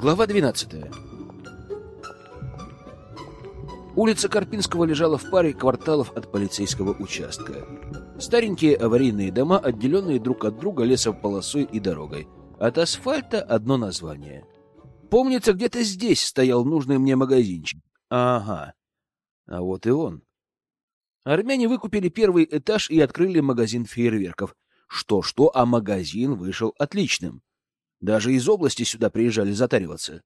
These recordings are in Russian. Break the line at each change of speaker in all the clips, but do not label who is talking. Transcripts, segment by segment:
Глава 12. Улица Карпинского лежала в паре кварталов от полицейского участка. Старенькие аварийные дома, отделенные друг от друга лесополосой и дорогой. От асфальта одно название. Помнится, где-то здесь стоял нужный мне магазинчик. Ага. А вот и он. Армяне выкупили первый этаж и открыли магазин фейерверков. Что-что, а магазин вышел отличным. Даже из области сюда приезжали затариваться.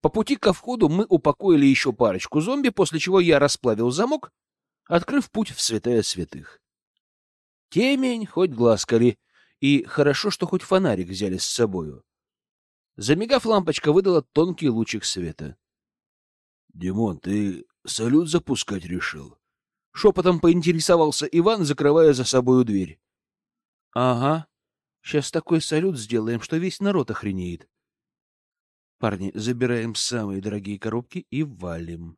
По пути ко входу мы упокоили еще парочку зомби, после чего я расплавил замок, открыв путь в святая святых. Темень, хоть глаз кори, и хорошо, что хоть фонарик взяли с собою. Замигав, лампочка выдала тонкий лучик света. — Димон, ты салют запускать решил? Шепотом поинтересовался Иван, закрывая за собою дверь. — Ага. Сейчас такой салют сделаем, что весь народ охренеет. Парни, забираем самые дорогие коробки и валим.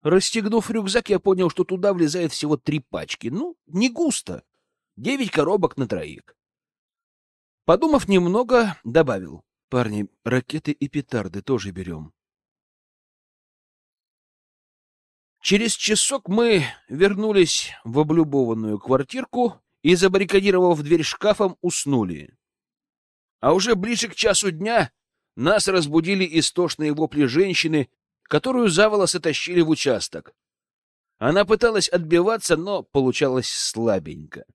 Расстегнув рюкзак, я понял, что туда влезает всего три пачки. Ну, не густо. Девять коробок на троих. Подумав немного, добавил. Парни, ракеты и петарды тоже берем. Через часок мы вернулись в облюбованную квартирку и, забаррикадировав дверь шкафом, уснули. А уже ближе к часу дня нас разбудили истошные вопли женщины, которую за волосы тащили в участок. Она пыталась отбиваться, но получалось слабенько.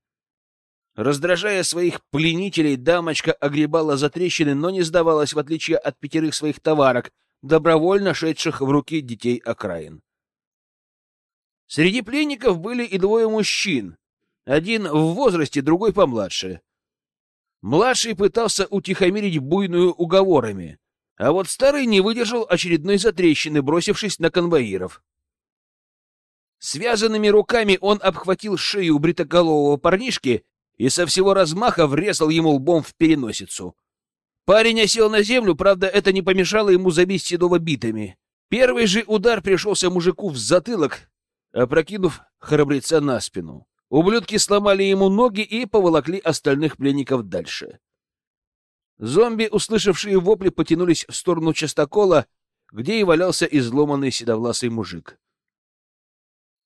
Раздражая своих пленителей, дамочка огребала за трещины, но не сдавалась, в отличие от пятерых своих товарок, добровольно шедших в руки детей окраин. Среди пленников были и двое мужчин, один в возрасте, другой помладше. Младший пытался утихомирить буйную уговорами, а вот старый не выдержал очередной затрещины, бросившись на конвоиров. Связанными руками он обхватил шею бритоголового парнишки и со всего размаха врезал ему лбом в переносицу. Парень осел на землю, правда, это не помешало ему забить Седова битами. Первый же удар пришелся мужику в затылок, опрокинув храбреца на спину. Ублюдки сломали ему ноги и поволокли остальных пленников дальше. Зомби, услышавшие вопли, потянулись в сторону частокола, где и валялся изломанный седовласый мужик.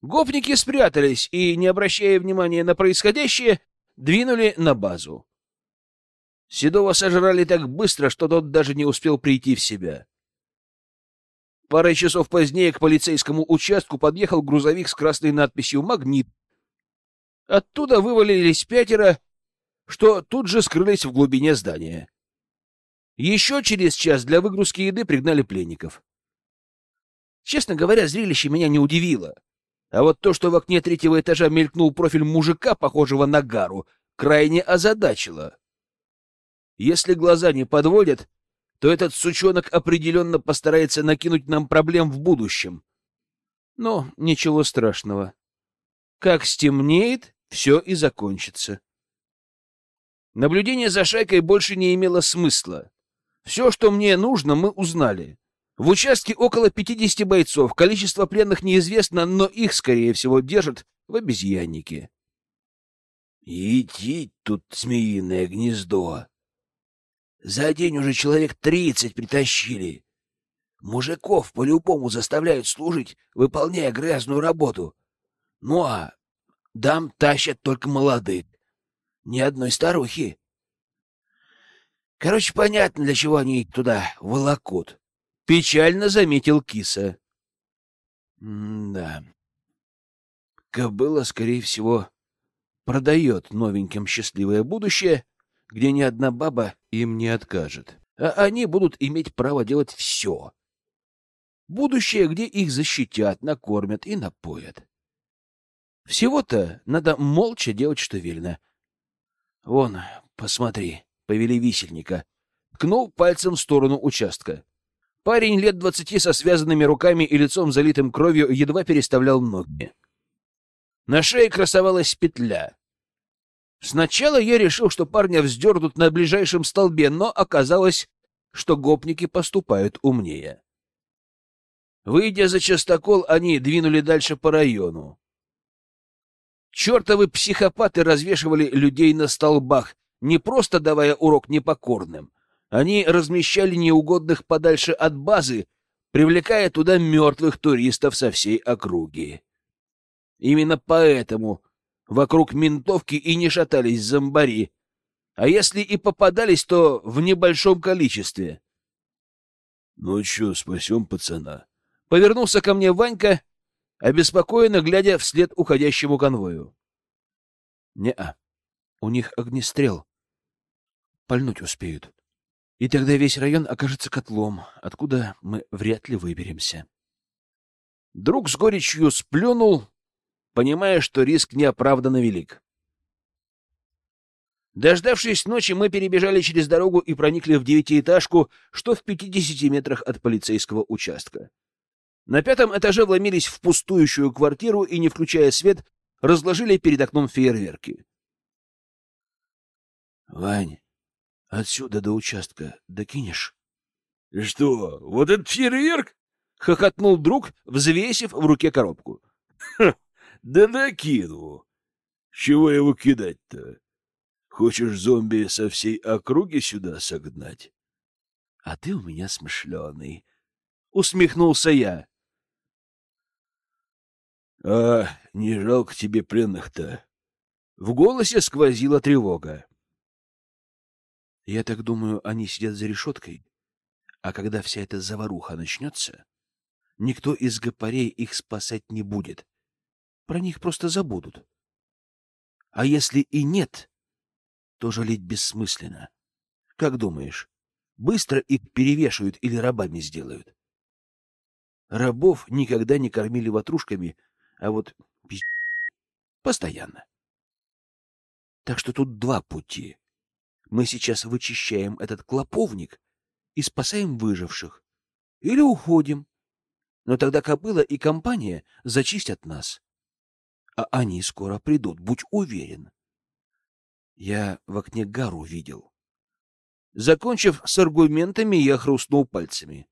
Гопники спрятались и, не обращая внимания на происходящее, двинули на базу. Седова сожрали так быстро, что тот даже не успел прийти в себя. Парой часов позднее к полицейскому участку подъехал грузовик с красной надписью «Магнит», Оттуда вывалились пятеро, что тут же скрылись в глубине здания. Еще через час для выгрузки еды пригнали пленников. Честно говоря, зрелище меня не удивило. А вот то, что в окне третьего этажа мелькнул профиль мужика, похожего на Гару, крайне озадачило. Если глаза не подводят, то этот сучонок определенно постарается накинуть нам проблем в будущем. Но ничего страшного. Как стемнеет, все и закончится. Наблюдение за шайкой больше не имело смысла. Все, что мне нужно, мы узнали. В участке около 50 бойцов, количество пленных неизвестно, но их, скорее всего, держат в обезьяннике. Идти тут змеиное гнездо. За день уже человек тридцать притащили. Мужиков по-любому заставляют служить, выполняя грязную работу. Ну а дам тащат только молодых. Ни одной старухи. Короче, понятно, для чего они туда волокут. Печально заметил киса. да. Кобыла, скорее всего, продает новеньким счастливое будущее, где ни одна баба им не откажет. А они будут иметь право делать все. Будущее, где их защитят, накормят и напоят. Всего-то надо молча делать, что велено. Вон, посмотри, повели висельника. Ткнул пальцем в сторону участка. Парень лет двадцати со связанными руками и лицом залитым кровью едва переставлял ноги. На шее красовалась петля. Сначала я решил, что парня вздернут на ближайшем столбе, но оказалось, что гопники поступают умнее. Выйдя за частокол, они двинули дальше по району. Чертовы психопаты развешивали людей на столбах, не просто давая урок непокорным, Они размещали неугодных подальше от базы, привлекая туда мертвых туристов со всей округи. Именно поэтому вокруг ментовки и не шатались зомбари, а если и попадались, то в небольшом количестве. — Ну что, спасем пацана? Повернулся ко мне Ванька, обеспокоенно глядя вслед уходящему конвою. — Не-а. У них огнестрел. Пальнуть успеют. И тогда весь район окажется котлом, откуда мы вряд ли выберемся. Друг с горечью сплюнул, понимая, что риск неоправданно велик. Дождавшись ночи, мы перебежали через дорогу и проникли в девятиэтажку, что в пятидесяти метрах от полицейского участка. На пятом этаже вломились в пустующую квартиру и, не включая свет, разложили перед окном фейерверки. — Вань, отсюда до участка докинешь? — Что, вот этот фейерверк? — хохотнул друг, взвесив в руке коробку. — Да докину. Чего его кидать-то? Хочешь зомби со всей округи сюда согнать? — А ты у меня смышленый. Усмехнулся я. — А не жалко тебе пленных-то? В голосе сквозила тревога. — Я так думаю, они сидят за решеткой. А когда вся эта заваруха начнется, никто из гопарей их спасать не будет. Про них просто забудут. А если и нет, то жалеть бессмысленно. Как думаешь, быстро их перевешают или рабами сделают? Рабов никогда не кормили ватрушками, а вот пиз... постоянно. Так что тут два пути. Мы сейчас вычищаем этот клоповник и спасаем выживших. Или уходим. Но тогда кобыла и компания зачистят нас. А они скоро придут, будь уверен. Я в окне Гару видел. Закончив с аргументами, я хрустнул пальцами.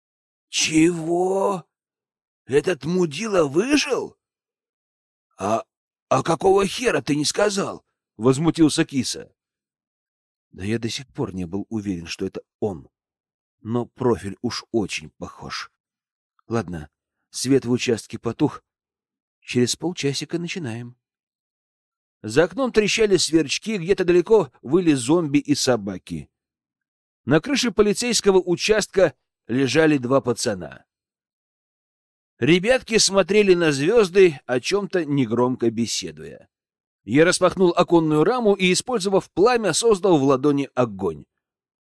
— Чего? Этот мудила выжил? — А, а какого хера ты не сказал? — возмутился киса. Да я до сих пор не был уверен, что это он. Но профиль уж очень похож. Ладно, свет в участке потух. Через полчасика начинаем. За окном трещали сверчки, где-то далеко выли зомби и собаки. На крыше полицейского участка лежали два пацана. Ребятки смотрели на звезды, о чем-то негромко беседуя. Я распахнул оконную раму и, использовав пламя, создал в ладони огонь.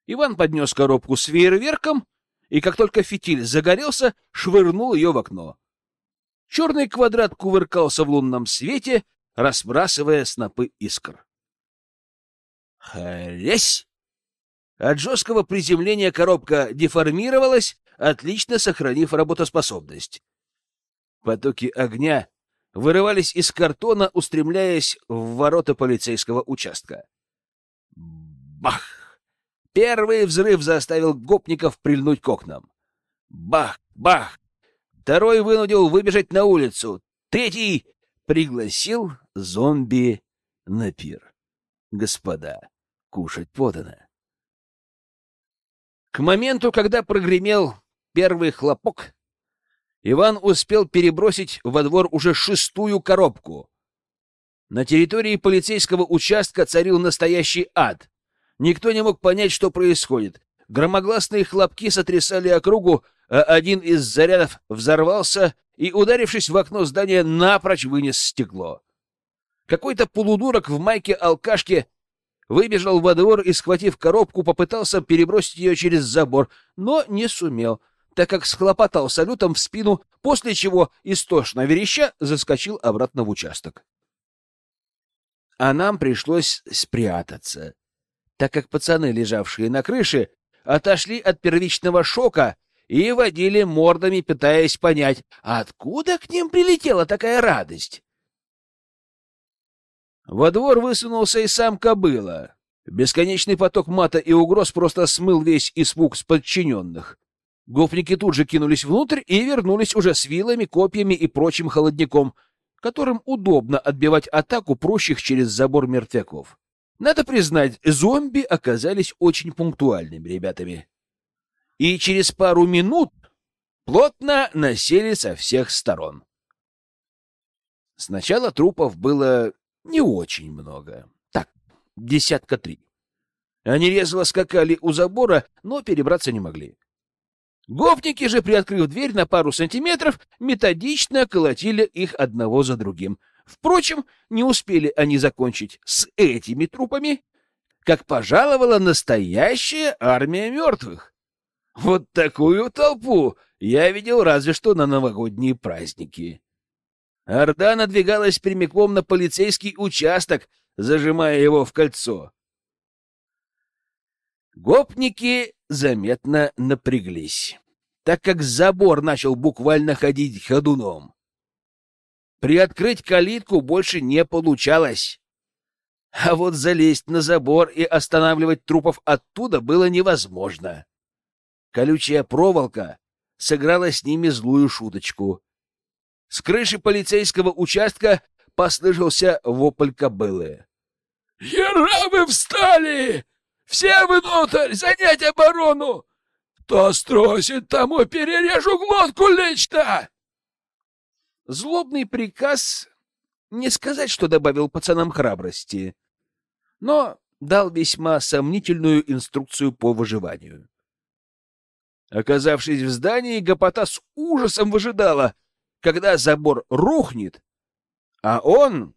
Иван поднес коробку с фейерверком, и как только фитиль загорелся, швырнул ее в окно. Черный квадрат кувыркался в лунном свете, разбрасывая снопы искр. Хресь! От жесткого приземления коробка деформировалась, отлично сохранив работоспособность. Потоки огня вырывались из картона, устремляясь в ворота полицейского участка. Бах! Первый взрыв заставил гопников прильнуть к окнам. Бах! Бах! Второй вынудил выбежать на улицу. Третий пригласил зомби на пир. Господа, кушать подано. К моменту, когда прогремел первый хлопок, Иван успел перебросить во двор уже шестую коробку. На территории полицейского участка царил настоящий ад. Никто не мог понять, что происходит. Громогласные хлопки сотрясали округу, а один из зарядов взорвался и, ударившись в окно здания, напрочь вынес стекло. Какой-то полудурок в майке алкашки выбежал во двор и, схватив коробку, попытался перебросить ее через забор, но не сумел, так как схлопотал салютом в спину, после чего, истошно вереща, заскочил обратно в участок. А нам пришлось спрятаться, так как пацаны, лежавшие на крыше, отошли от первичного шока и водили мордами, пытаясь понять, откуда к ним прилетела такая радость. Во двор высунулся и сам кобыла. Бесконечный поток мата и угроз просто смыл весь испуг с подчиненных. Гопники тут же кинулись внутрь и вернулись уже с вилами, копьями и прочим холодником, которым удобно отбивать атаку прущих через забор мертвяков. Надо признать, зомби оказались очень пунктуальными ребятами. И через пару минут плотно насели со всех сторон. Сначала трупов было не очень много. Так, десятка три. Они резво скакали у забора, но перебраться не могли. Гопники же, приоткрыв дверь на пару сантиметров, методично колотили их одного за другим. Впрочем, не успели они закончить с этими трупами, как пожаловала настоящая армия мертвых. Вот такую толпу я видел разве что на новогодние праздники. Орда надвигалась прямиком на полицейский участок, зажимая его в кольцо. Гопники заметно напряглись, так как забор начал буквально ходить ходуном. Приоткрыть калитку больше не получалось. А вот залезть на забор и останавливать трупов оттуда было невозможно. Колючая проволока сыграла с ними злую шуточку. С крыши полицейского участка послышался вопль кобылы. — Ера вы встали! Все внутрь! Занять оборону! Кто струсит, тому перережу глотку лично!» Злобный приказ не сказать, что добавил пацанам храбрости, но дал весьма сомнительную инструкцию по выживанию. Оказавшись в здании, Гопота с ужасом выжидала, когда забор рухнет, а он,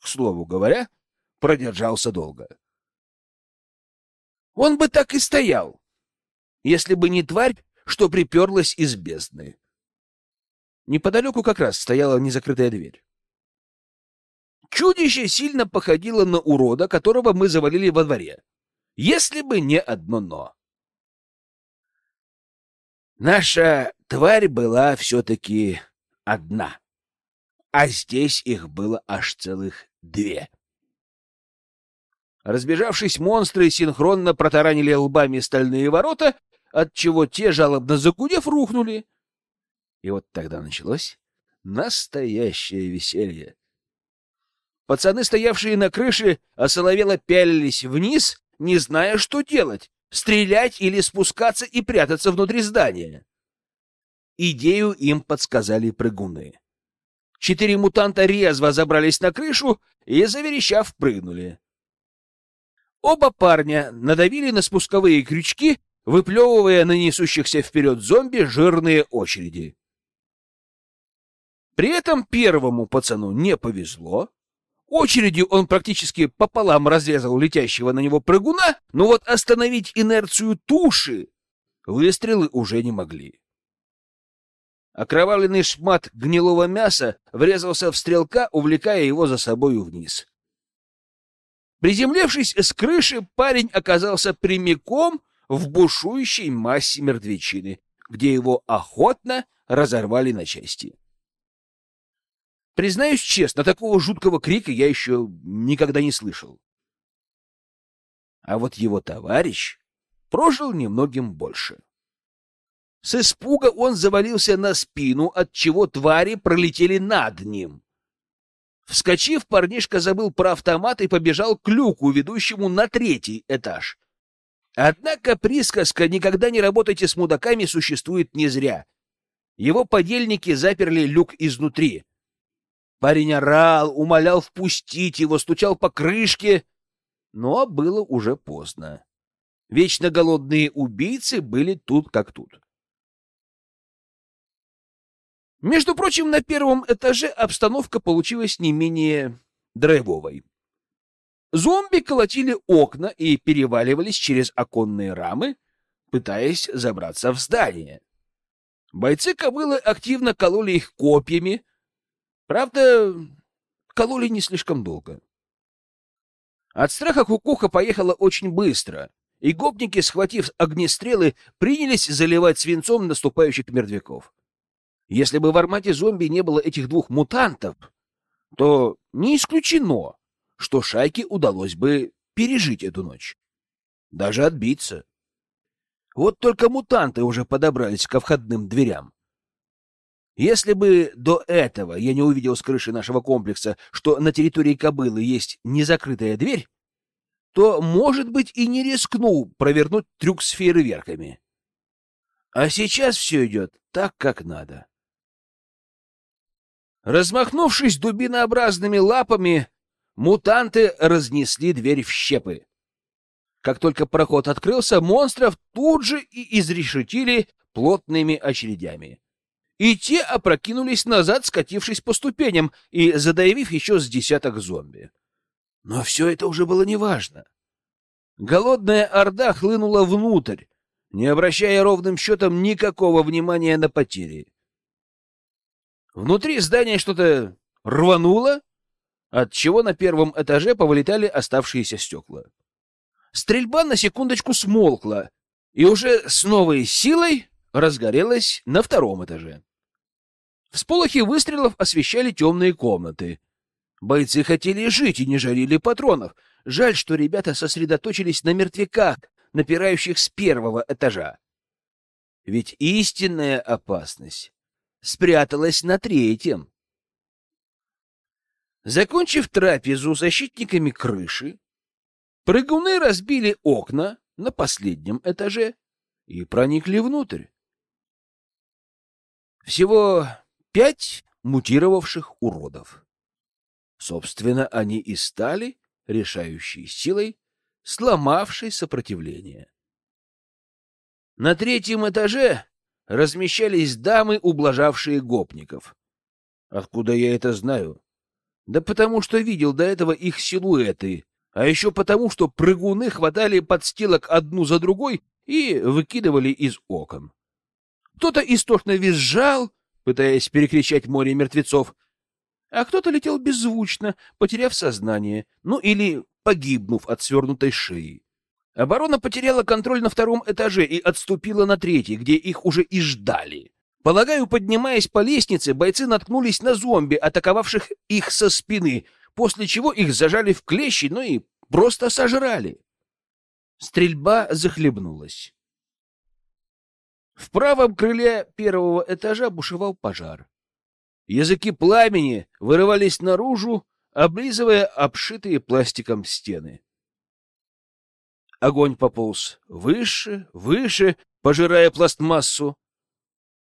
к слову говоря, продержался долго. Он бы так и стоял, если бы не тварь, что приперлась из бездны. Неподалеку как раз стояла незакрытая дверь. Чудище сильно походило на урода, которого мы завалили во дворе. Если бы не одно «но». Наша тварь была все-таки одна, а здесь их было аж целых две. Разбежавшись, монстры синхронно протаранили лбами стальные ворота, отчего те, жалобно загудев, рухнули. И вот тогда началось настоящее веселье. Пацаны, стоявшие на крыше, осоловело пялились вниз, не зная, что делать — стрелять или спускаться и прятаться внутри здания. Идею им подсказали прыгуны. Четыре мутанта резво забрались на крышу и, заверещав, прыгнули. Оба парня надавили на спусковые крючки, выплевывая на несущихся вперед зомби жирные очереди. При этом первому пацану не повезло. Очередью он практически пополам разрезал летящего на него прыгуна, но вот остановить инерцию туши выстрелы уже не могли. Окровавленный шмат гнилого мяса врезался в стрелка, увлекая его за собою вниз. Приземлившись с крыши, парень оказался прямиком в бушующей массе мертвечины, где его охотно разорвали на части. Признаюсь честно, такого жуткого крика я еще никогда не слышал. А вот его товарищ прожил немногим больше. С испуга он завалился на спину, от чего твари пролетели над ним. Вскочив, парнишка забыл про автомат и побежал к люку, ведущему на третий этаж. Однако присказка «никогда не работайте с мудаками» существует не зря. Его подельники заперли люк изнутри. Парень орал, умолял впустить его, стучал по крышке, но было уже поздно. Вечно голодные убийцы были тут как тут. Между прочим, на первом этаже обстановка получилась не менее драйвовой. Зомби колотили окна и переваливались через оконные рамы, пытаясь забраться в здание. Бойцы кобылы активно кололи их копьями. Правда, кололи не слишком долго. От страха кукуха поехала очень быстро, и гопники, схватив огнестрелы, принялись заливать свинцом наступающих мертвяков. Если бы в армате зомби не было этих двух мутантов, то не исключено, что шайке удалось бы пережить эту ночь. Даже отбиться. Вот только мутанты уже подобрались ко входным дверям. Если бы до этого я не увидел с крыши нашего комплекса, что на территории кобылы есть незакрытая дверь, то, может быть, и не рискнул провернуть трюк с фейерверками. А сейчас все идет так, как надо. Размахнувшись дубинообразными лапами, мутанты разнесли дверь в щепы. Как только проход открылся, монстров тут же и изрешетили плотными очередями. И те опрокинулись назад, скатившись по ступеням и задавив еще с десяток зомби. Но все это уже было неважно. Голодная орда хлынула внутрь, не обращая ровным счетом никакого внимания на потери. Внутри здания что-то рвануло, от чего на первом этаже повылетали оставшиеся стекла. Стрельба на секундочку смолкла и уже с новой силой разгорелась на втором этаже. Всполохи выстрелов освещали темные комнаты. Бойцы хотели жить и не жарили патронов. Жаль, что ребята сосредоточились на мертвяках, напирающих с первого этажа. Ведь истинная опасность спряталась на третьем. Закончив трапезу защитниками крыши, прыгуны разбили окна на последнем этаже и проникли внутрь. Всего пять мутировавших уродов. Собственно, они и стали решающей силой, сломавшей сопротивление. На третьем этаже размещались дамы, ублажавшие гопников. Откуда я это знаю? Да потому что видел до этого их силуэты, а еще потому, что прыгуны хватали подстилок одну за другой и выкидывали из окон. Кто-то истошно визжал, пытаясь перекричать море мертвецов, а кто-то летел беззвучно, потеряв сознание, ну или погибнув от свернутой шеи. Оборона потеряла контроль на втором этаже и отступила на третий, где их уже и ждали. Полагаю, поднимаясь по лестнице, бойцы наткнулись на зомби, атаковавших их со спины, после чего их зажали в клещи, ну и просто сожрали. Стрельба захлебнулась. В правом крыле первого этажа бушевал пожар. Языки пламени вырывались наружу, облизывая обшитые пластиком стены. Огонь пополз выше, выше, пожирая пластмассу,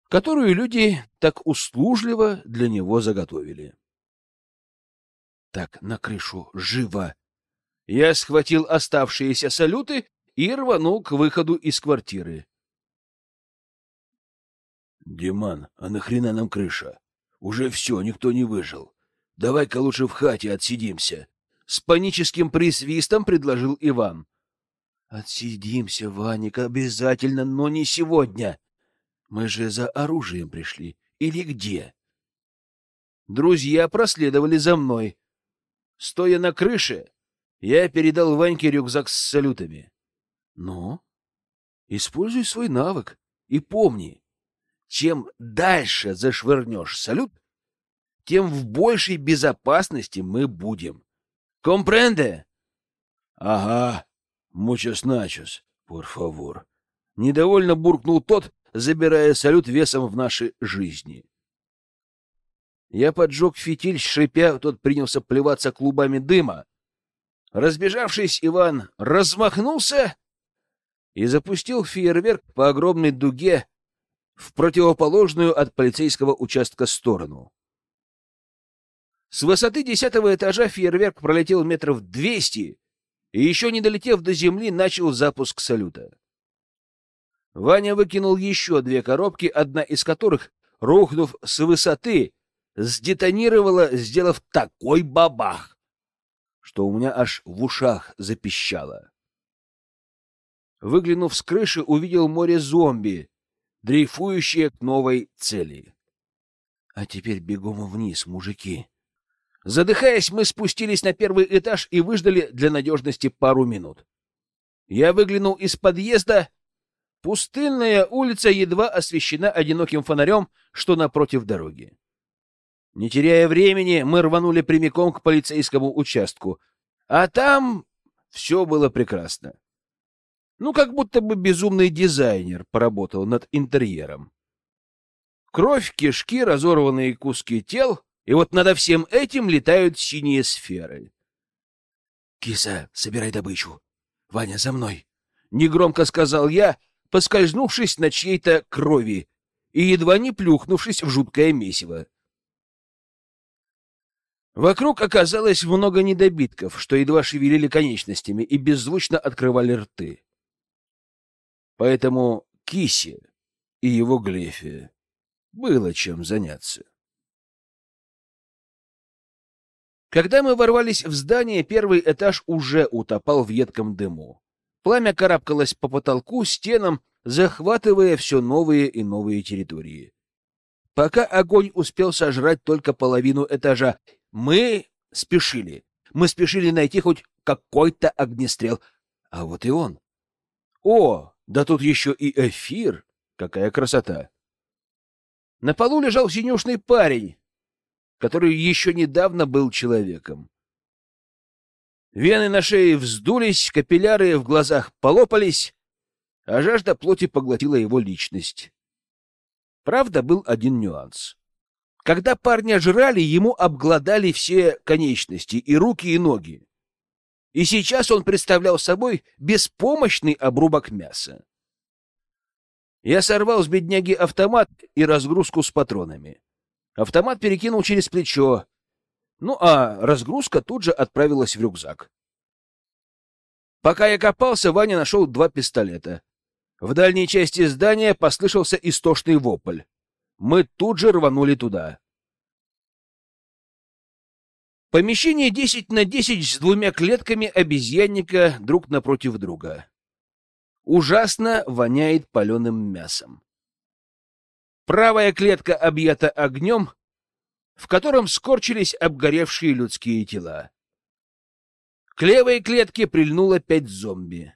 которую люди так услужливо для него заготовили. Так, на крышу, живо! Я схватил оставшиеся салюты и рванул к выходу из квартиры. Диман, а нахрена нам крыша? Уже все, никто не выжил. Давай-ка лучше в хате отсидимся. С паническим присвистом предложил Иван. Отсидимся, Ваник, обязательно, но не сегодня. Мы же за оружием пришли. Или где? Друзья проследовали за мной. Стоя на крыше, я передал Ваньке рюкзак с салютами. Ну, используй свой навык и помни, чем дальше зашвырнешь салют, тем в большей безопасности мы будем. Компренде? Ага, мучос начос, por favor. Недовольно буркнул тот, забирая салют весом в наши жизни. Я поджег фитиль, шипя, тот принялся плеваться клубами дыма. Разбежавшись, Иван размахнулся и запустил фейерверк по огромной дуге в противоположную от полицейского участка сторону. С высоты десятого этажа фейерверк пролетел метров двести и, еще не долетев до земли, начал запуск салюта. Ваня выкинул еще две коробки, одна из которых, рухнув с высоты, сдетонировала, сделав такой бабах, что у меня аж в ушах запищало. Выглянув с крыши, увидел море зомби, дрейфующие к новой цели. А теперь бегом вниз, мужики. Задыхаясь, мы спустились на первый этаж и выждали для надежности пару минут. Я выглянул из подъезда. Пустынная улица едва освещена одиноким фонарем, что напротив дороги. Не теряя времени, мы рванули прямиком к полицейскому участку. А там все было прекрасно. Ну, как будто бы безумный дизайнер поработал над интерьером. Кровь, кишки, разорванные куски тел, и вот над всем этим летают синие сферы. Киса, собирай добычу. Ваня, за мной. Негромко сказал я, поскользнувшись на чьей-то крови и едва не плюхнувшись в жуткое месиво. Вокруг оказалось много недобитков, что едва шевелили конечностями и беззвучно открывали рты. Поэтому Кисе и его Глефе было чем заняться. Когда мы ворвались в здание, первый этаж уже утопал в едком дыму. Пламя карабкалось по потолку, стенам, захватывая все новые и новые территории. Пока огонь успел сожрать только половину этажа, мы спешили. Мы спешили найти хоть какой-то огнестрел. А вот и он. О, да тут еще и эфир! Какая красота! На полу лежал синюшный парень, который еще недавно был человеком. Вены на шее вздулись, капилляры в глазах полопались, а жажда плоти поглотила его личность. Правда, был один нюанс. Когда парня жрали, ему обглодали все конечности, и руки, и ноги. И сейчас он представлял собой беспомощный обрубок мяса. Я сорвал с бедняги автомат и разгрузку с патронами. Автомат перекинул через плечо. Ну, а разгрузка тут же отправилась в рюкзак. Пока я копался, Ваня нашел два пистолета. В дальней части здания послышался истошный вопль. Мы тут же рванули туда. Помещение 10 на 10 с двумя клетками обезьянника друг напротив друга. Ужасно воняет паленым мясом. Правая клетка объята огнем, в котором скорчились обгоревшие людские тела. К левой клетке прильнуло пять зомби.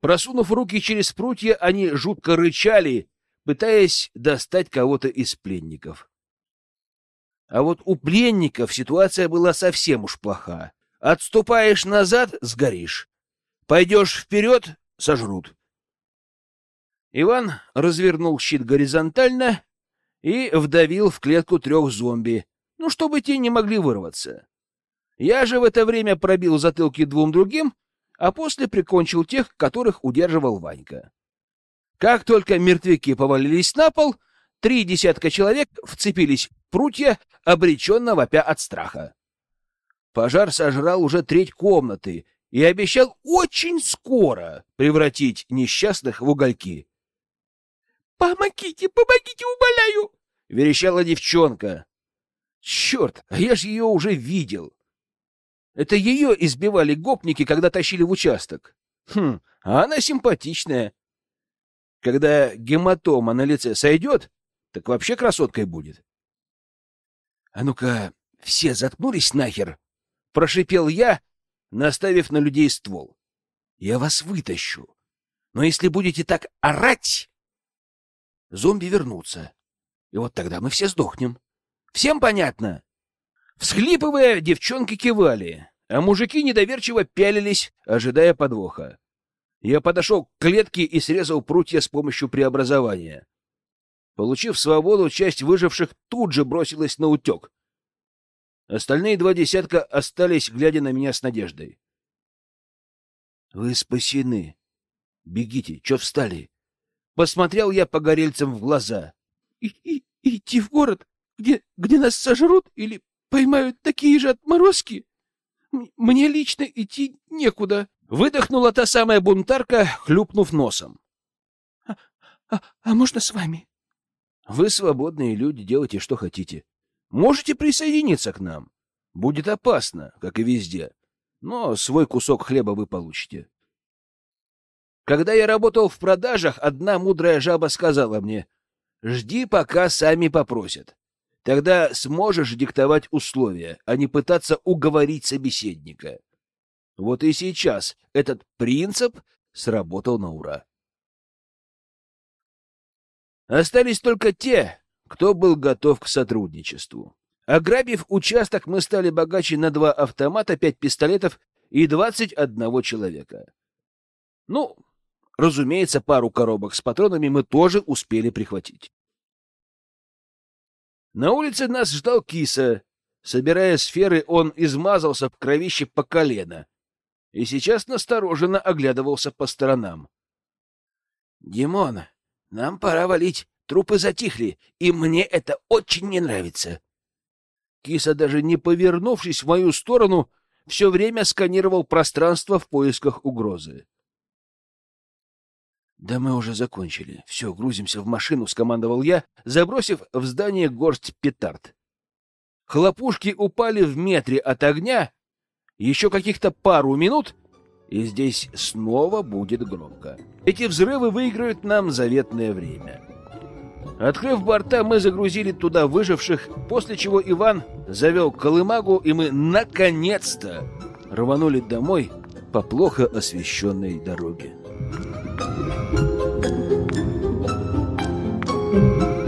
Просунув руки через прутья, они жутко рычали, пытаясь достать кого-то из пленников. А вот у пленников ситуация была совсем уж плоха. Отступаешь назад — сгоришь. Пойдешь вперед — сожрут. Иван развернул щит горизонтально и вдавил в клетку трех зомби, ну, чтобы те не могли вырваться. Я же в это время пробил затылки двум другим, а после прикончил тех, которых удерживал Ванька. Как только мертвяки повалились на пол, три десятка человек вцепились в прутья, обреченно вопя от страха. Пожар сожрал уже треть комнаты и обещал очень скоро превратить несчастных в угольки. «Помогите, помогите, умоляю!» — верещала девчонка. «Черт, а я же ее уже видел!» Это ее избивали гопники, когда тащили в участок. Хм, а она симпатичная. Когда гематома на лице сойдет, так вообще красоткой будет. — А ну-ка, все заткнулись нахер! — прошипел я, наставив на людей ствол. — Я вас вытащу. Но если будете так орать, зомби вернутся. И вот тогда мы все сдохнем. Всем понятно? Всхлипывая, девчонки кивали, а мужики недоверчиво пялились, ожидая подвоха. Я подошел к клетке и срезал прутья с помощью преобразования. Получив свободу, часть выживших тут же бросилась на утек. Остальные два десятка остались, глядя на меня с надеждой. — Вы спасены. Бегите, чё встали? Посмотрел я погорельцам в глаза. И, и, — Идти в город, где, где нас сожрут или поймают такие же отморозки? Мне лично идти некуда. Выдохнула та самая бунтарка, хлюпнув носом. А, а, а можно с вами? Вы свободные люди, делайте, что хотите. Можете присоединиться к нам. Будет опасно, как и везде, но свой кусок хлеба вы получите. Когда я работал в продажах, одна мудрая жаба сказала мне, «Жди, пока сами попросят. Тогда сможешь диктовать условия, а не пытаться уговорить собеседника». Вот и сейчас этот принцип сработал на ура. Остались только те, кто был готов к сотрудничеству. Ограбив участок, мы стали богаче на два автомата, пять пистолетов и двадцать одного человека. Ну, Разумеется, пару коробок с патронами мы тоже успели прихватить. На улице нас ждал киса. Собирая сферы, он измазался в кровище по колено и сейчас настороженно оглядывался по сторонам. — Димон, нам пора валить. Трупы затихли, и мне это очень не нравится. Киса, даже не повернувшись в мою сторону, все время сканировал пространство в поисках угрозы. «Да мы уже закончили. Все, грузимся в машину», — скомандовал я, забросив в здание горсть петард. Хлопушки упали в метре от огня. Еще каких-то пару минут, и здесь снова будет громко. Эти взрывы выиграют нам заветное время. Открыв борта, мы загрузили туда выживших, после чего Иван завел колымагу, и мы наконец-то рванули домой по плохо освещенной дороге. Thank you.